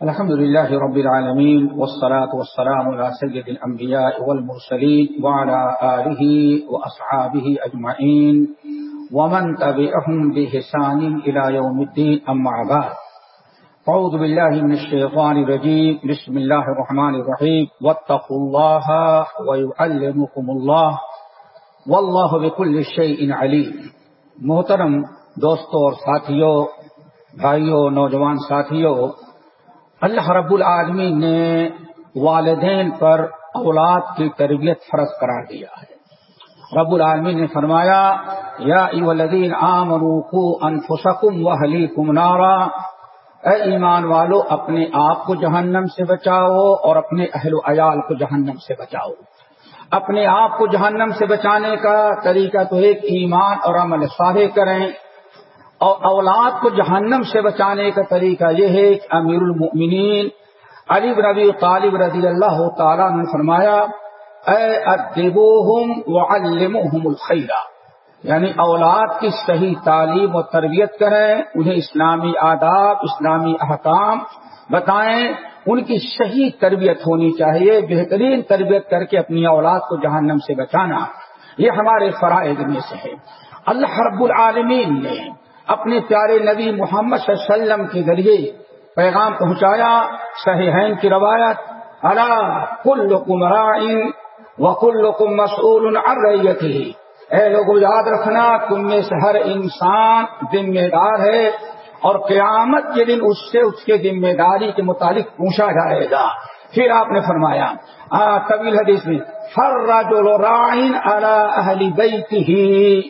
الحمد لله رب العالمين والصلاة والسلام على سيد الأنبياء والمرسلين وعلى آله وأصحابه أجمعين ومن تبعهم بحسان إلى يوم الدين أما بعد. فعوذ بالله من الشيطان الرجيم. بسم الله الرحمن الرحيم. واتقوا الله ويعلمكم الله والله بكل شيء عليم. محترم دوستو اور ساتھیوں بھائیوں نوجوان ساتھیوں اللہ رب العالمین نے والدین پر اولاد کی تربیت فرض قرار دیا ہے۔ رب العالمین نے فرمایا، یا ایولدین عام روخو انفسکم و حلی کم نارا۔ اے ایمان والو، اپنے آپ کو جہنم سے بچاؤ اور اپنے اہل و عیال کو جہنم سے بچاؤ۔ اپنے آپ کو جہنم سے بچانے کا طریقہ تو ایک ایمان اور عمل صالح کریں۔ اور اولاد کو جہنم سے بچانے کا طریقہ یہ ہے کہ امیر المؤمنین علی ربی طالب رضی اللہ تعالیٰ نے فرمایا، اے ادبوہم وعلموہم الخیرہ یعنی اولاد کی صحیح تعلیم و تربیت کریں، انہیں اسلامی آداب، اسلامی احکام بتائیں، ان کی صحیح تربیت ہونی چاہیے، بہترین تربیت کر کے اپنی اولاد کو جہنم سے بچانا۔ یہ ہمارے فرائض میں سے ہے۔ اللہ رب العالمین نے اپنے پیارے نبی محمد صلی اللہ علیہ وسلم کے ذریعے پیغام پہنچایا صحیحین کی روایت اللہ کل کمرائن و کل کم مسعول اے لوگ یاد رکھنا، تم میں سے ہر انسان ذمہ دار ہے اور قیامت کے دن اس سے اس کے ذمہ داری کے متعلق پوچھا جائے گا۔ پھر آپ نے فرمایا طویل حدیث میں فر رجل رائن اہلی بیت ہی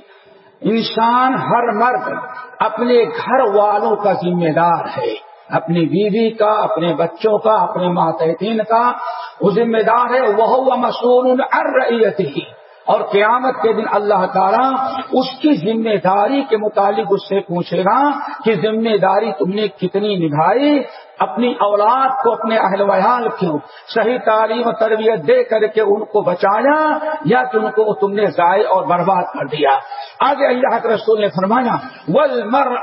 انسان ہر مرد اپنے گھر والوں کا ذمہ دار ہے۔ اپنی بیوی کا، اپنے بچوں کا، اپنے ماتحتین کا وہ ذمہ دار ہے۔ وہ مسور ارت ہی اور قیامت کے دن اللہ تعالیٰ اس کی ذمہ داری کے متعلق اس سے پوچھے گا کہ ذمہ داری تم نے کتنی نبھائی؟ اپنی اولاد کو، اپنے اہل ویال کیوں صحیح تعلیم و تربیت دے کر کے ان کو بچایا یا کہ ان کو، تم نے ضائع اور برباد کر دیا؟ آگے اللہ کے رسول نے فرمایا ول مر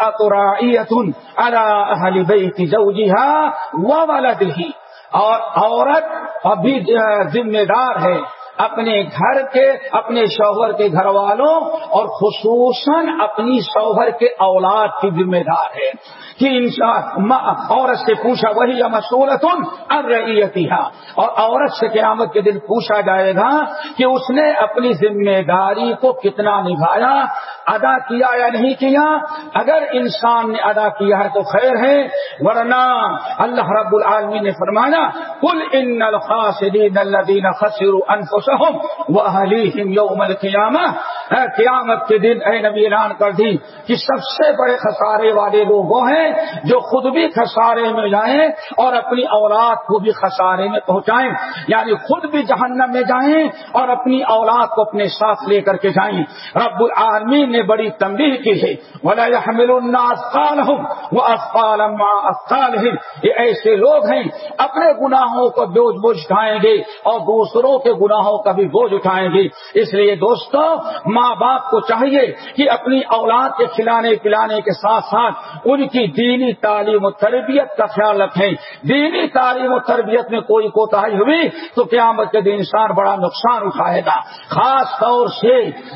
اہل بیت زوجها وولده۔ اور عورت ابھی ذمہ دار ہے۔ اپنے گھر کے، اپنے شوہر کے گھر والوں اور خصوصاً اپنی شوہر کے اولاد کی ذمہ دار ہے کہ انسان عورت سے پوچھا، وہی مسولت اب رہی اور عورت سے قیامت کے دن پوچھا جائے گا کہ اس نے اپنی ذمہ داری کو کتنا نبھایا، ادا کیا یا نہیں کیا؟ اگر انسان نے ادا کیا ہے تو خیر ہے، ورنہ اللہ رب العالمین نے فرمایا کل ان الخاصرین الذین خسروا انفسهم انفسهم واهليهم يوم القيامه قیامت کے دن، اے نبی اعلان کر دی کہ سب سے بڑے خسارے والے لوگ وہ ہیں جو خود بھی خسارے میں جائیں اور اپنی اولاد کو بھی خسارے میں پہنچائیں۔ یعنی خود بھی جہنم میں جائیں اور اپنی اولاد کو اپنے ساتھ لے کر کے جائیں۔ رب العالمین نے بڑی تنبیہ کی ہے۔ ولا يحمل الناس قالهم واسقال ما یہ ایسے لوگ ہیں، اپنے گناہوں کو بوجھ بوجھ اٹھائیں گے اور دوسروں کے گناہوں کا بھی بوجھ اٹھائیں گے۔ اس لیے دوستوں ماں باپ کو چاہیے کہ اپنی اولاد کے کھلانے پلانے کے ساتھ ساتھ ان کی دینی تعلیم و تربیت کا خیال رکھیں۔ دینی تعلیم و تربیت میں کوئی کوتا ہوئی تو قیامت کے دن انسان بڑا نقصان اٹھائے گا۔ خاص طور سے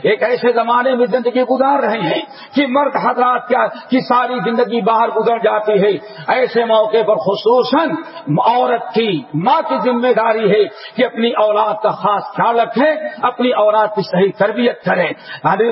ایک ایسے زمانے میں زندگی گزار رہے ہیں کہ مرد حضرات کیا کی ساری زندگی باہر گزر جاتی ہے۔ ایسے موقع پر خصوصاً عورت کی ماں کی ذمہ داری ہے کہ اپنی اولاد کا خاص خیال رکھے اپنی اولاد کی صحیح تربیت کرے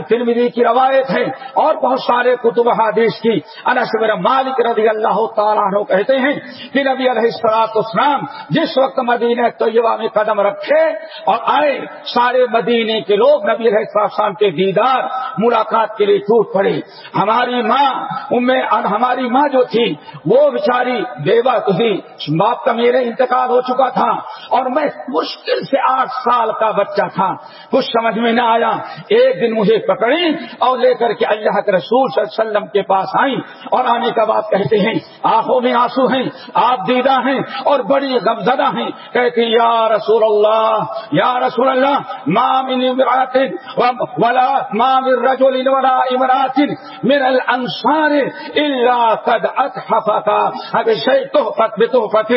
ترمیدی کی روایت ہے اور بہت سارے کتب حادث کی۔ انصبر مالک رضی اللہ تعالیٰ عنہ کہتے ہیں کہ نبی علیہ السلاط اسلام جس وقت مدینہ طیبہ میں قدم رکھے اور آئے، سارے مدینے کے لوگ نبی علیہ السلام کے دیدار ملاقات کے لیے ٹوٹ پڑے۔ ہماری ماں ہماری ماں جو تھی، وہ بیچاری بیوہ تھی، باپ کا میرے انتقال ہو چکا تھا اور میں مشکل سے آٹھ سال کا بچہ تھا۔ کچھ سمجھ میں نہ آیا۔ ایک ایک دن مجھے پکڑی اور لے کر کے اللہ کے رسول صلی اللہ علیہ وسلم کے پاس آئی اور آنے کا بات کہتے ہیں، آنکھوں میں آنسو ہیں، آپ دیدہ ہیں اور بڑی غمزدہ ہیں۔ کہتے یا رسول اللہ، یا رسول اللہ مام امرات ولا مام رجل ولا امرات من الانصار الا قد اتحفتا اب شیء تحفت بتحفت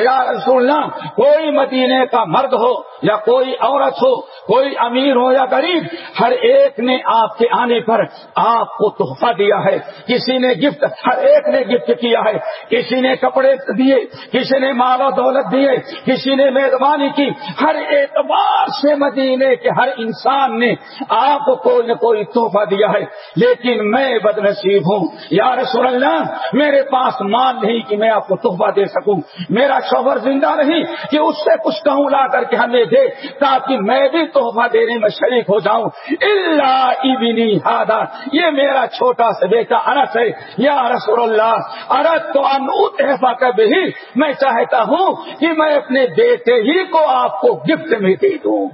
یا رسول اللہ، کوئی مدینے کا مرد ہو یا کوئی عورت ہو کوئی امیر ہو یا غریب، ہر ایک نے آپ کے آنے پر آپ کو تحفہ دیا ہے۔ کسی نے گفٹ، ہر ایک نے گفٹ کیا ہے۔ کسی نے کپڑے دیے، کسی نے مال و دولت دیے، کسی نے مہربانی کی۔ ہر اعتبار سے مدینے کے ہر انسان نے آپ کو کوئی نہ کوئی تحفہ دیا ہے۔ لیکن میں بد نصیب ہوں۔ یا رسول اللہ، میرے پاس مال نہیں کہ میں آپ کو تحفہ دے سکوں۔ میرا شوہر زندہ نہیں کہ اس سے کچھ کہوں، لا کر کے ہمیں دے، تاکہ میں بھی تحفہ دینے میں شریک ہو جاؤں۔ اللہ ابنی ہادا یہ میرا چھوٹا سا بیٹا انس ہے۔ یا رسول اللہ ارد تو انحفا کب ہی میں چاہتا ہوں کہ میں اپنے بیٹے ہی کو آپ کو گفٹ میں دے دوں۔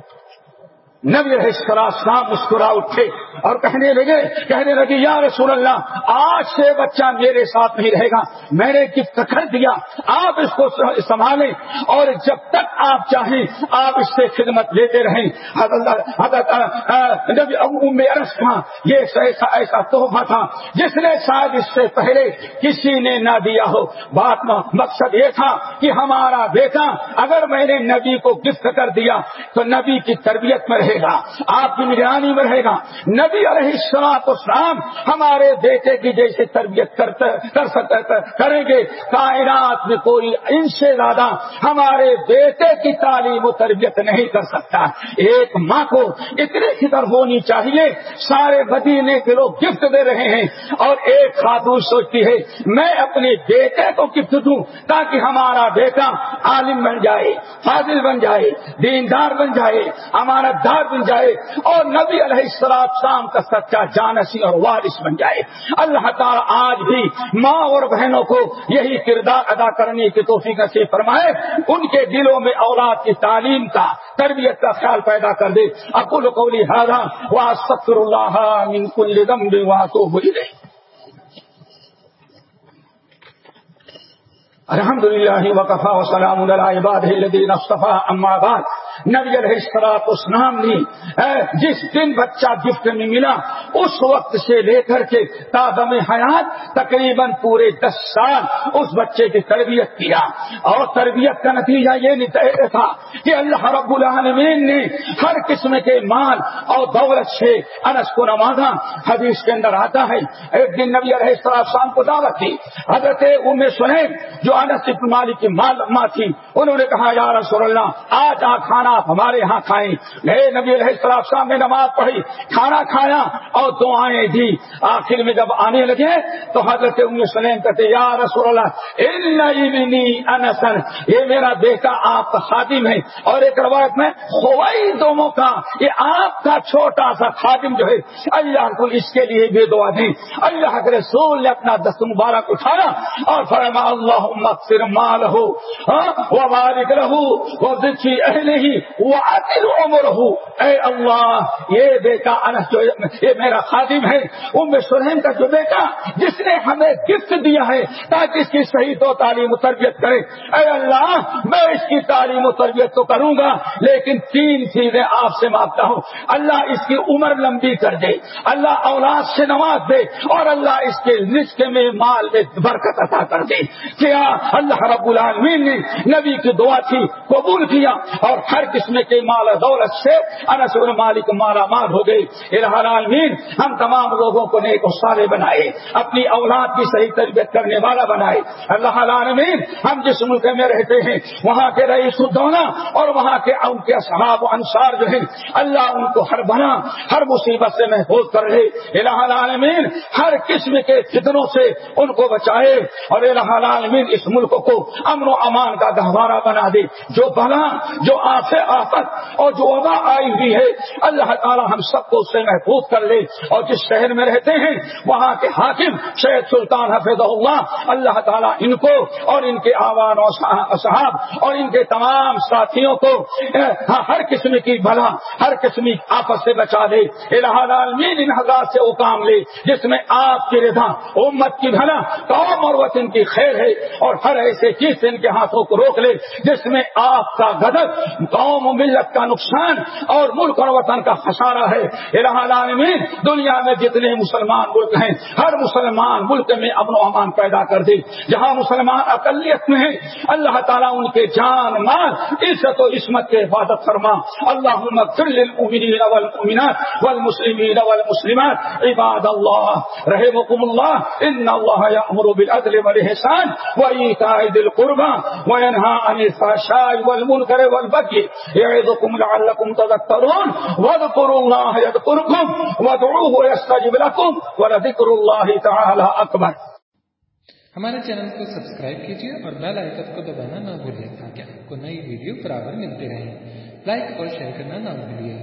نبی السلام مسکرا اٹھے اور کہنے لگے کہنے لگے، یا رسول اللہ، آج سے بچہ میرے ساتھ نہیں رہے گا۔ میں نے گفٹ کر دیا، آپ اس کو سنبھالیں اور جب تک آپ چاہیں، آپ اس سے خدمت لیتے رہیں۔ حضرت نبی عرص تھا یہ ایسا ایسا تحفہ تھا، جس نے شاید اس سے پہلے کسی نے نہ دیا ہو۔ بات مقصد یہ تھا کہ ہمارا بیٹا، اگر میں نے نبی کو گفٹ کر دیا، تو نبی کی تربیت میں رہے رہے گا، آپ کی نگرانی میں رہے گا۔ نبی علیہ السلام اسلام ہمارے بیٹے کی جیسے تربیت کر کریں گے۔ کائنات میں کوئی ان سے زیادہ ہمارے بیٹے کی تعلیم و تربیت نہیں کر سکتا۔ ایک ماں کو اتنی فکر ہونی چاہیے۔ سارے مدینے کے لوگ گفٹ دے رہے ہیں اور ایک خاتون سوچتی ہے، میں اپنے بیٹے کو گفٹ دوں تاکہ ہمارا بیٹا عالم بن جائے، فاضل بن جائے، دیندار بن جائے، ہمارا دار بن جائے اور نبی علیہ السلام شام کا سچا جانسی اور وارث بن جائے۔ اللہ تعالیٰ آج بھی ماں اور بہنوں کو یہی کردار ادا کرنے کی توفیق سے فرمائے۔ ان کے دلوں میں اولاد کی تعلیم کا، تربیت کا خیال پیدا کر دے۔ اکول کولی ہارا وا ستر اللہ من کل ذنب واتوب الیہ۔ الحمد للہ وقفا وسلام علی عبادہ الذین اصطفى اما بعد۔ نبی علیہ السلاط اسلام نے جس دن بچہ گفٹ میں ملا، اس وقت سے لے کر کے تادم حیات تقریباً پورے دس سال اس بچے کی تربیت کیا۔ اور تربیت کا نتیجہ یہ تھا کہ اللہ رب العالمین نے ہر قسم کے مال اور دولت سے انس کو نوازا۔ حدیث کے اندر آتا ہے، ایک دن نبی علیہ السلام کو دعوت تھی حضرت ان سنے جو انس مالک کی مال ماں تھی انہوں نے کہا، یا رسول اللہ، آج آ کھانا آپ ہمارے یہاں کھائیں. نئے نبی علیہ السلام صاحب نے نماز پڑھی، کھانا کھایا اور دعائیں دی آخر میں جب آنے لگے تو حضرت ام سلیم کہتے، یا رسول اللہ انسن. یہ میرا بیٹا آپ کا خادم ہے اور ایک روایت میں خوائی دونوں کا، یہ آپ کا چھوٹا سا خادم جو ہے، اللہ کو اس کے لیے بھی دعا دی اللہ کے رسول نے اپنا دس مبارک اٹھایا اور فرما اللہ مقصر مال ہو ہاں؟ وہ مالک رہو وہ اہل ہی وہ عمر ہوں اے اللہ یہ بیٹا انس جو یہ میرا خادم ہے، ام سلیم کا جو بیٹا، جس نے ہمیں گفٹ دیا ہے تاکہ اس کی صحیح تو تعلیم و تربیت کرے۔ اے اللہ میں اس کی تعلیم و تربیت تو کروں گا، لیکن تین چیزیں آپ سے مانگتا ہوں۔ اللہ اس کی عمر لمبی کر دے، اللہ اولاد سے نواز دے، اور اللہ اس کے رشتے میں مال میں برکت عطا کر دے۔ کیا؟ اللہ رب العالمین نے نبی کی دعا تھی، قبول کیا اور ہر قسم کے مال دولت سے انس مالک مالا مال ہو گئے العالمین، ہم تمام لوگوں کو نیک سارے بنائے، اپنی اولاد کی صحیح تربیت کرنے والا بنائے۔ اللہ العالمین، ہم جس ملک میں رہتے ہیں، وہاں کے رئیس الدونا اور وہاں کے ان کے اصحاب و انصار جو ہیں، اللہ ان کو ہر بنا، ہر مصیبت سے محفوظ کر رہے الہ العالمین، ہر قسم کے فتنوں سے ان کو بچائے۔ اور الہ العالمین، اس ملک کو امن و امان کا گہوارہ دوبارہ بنا دے۔ جو بنا جو آفے آفت اور جو وبا آئی ہوئی ہے، اللہ تعالی ہم سب کو اس سے محفوظ کر لے۔ اور جس شہر میں رہتے ہیں، وہاں کے حاکم شہید سلطان حفظ اللہ اللہ تعالیٰ ان کو اور ان کے آوان و صحاب اور ان کے تمام ساتھیوں کو ہاں، ہر قسم کی بھلا ہر قسم کی آپس سے بچا دے العالمین ان حضرات سے وہ کام لے، جس میں آپ کی رضا، امت کی بھلا، قوم اور وطن کی خیر ہے۔ اور ہر ایسے چیز سے ان کے ہاتھوں کو روک لے۔ جس میں آپ کا غدر قوم و ملت کا نقصان اور ملک اور وطن کا خسارہ ہے۔ العالمین، دنیا میں جتنے مسلمان ملک ہیں، ہر مسلمان ملک میں امن و امان پیدا کر دے۔ جہاں مسلمان اقلیت میں ہیں، اللہ تعالیٰ ان کے جان، مال، عزت و عصمت کے حفاظت فرما۔ اللہ والمؤمنات والمسلمین والمسلمات۔ عباد اللہ رحمكم اللہ۔ ان اللہ یامر بالعدل والإحسان وإيتاء ذي القربى وينهى عن الفحشاء والمنكر والبغي يعظكم لعلكم تذكرون واذكروا الله يذكركم وادعوه يستجب لكم ولذكر الله تعالى اکبر ہمارے چینل کو سبسکرائب کیجیے اور بیل آئکن کو دبانا نہ بھولیے تاکہ آپ کو نئی ویڈیو برابر ملتے رہیں لائک اور شیئر کرنا نہ بھولیے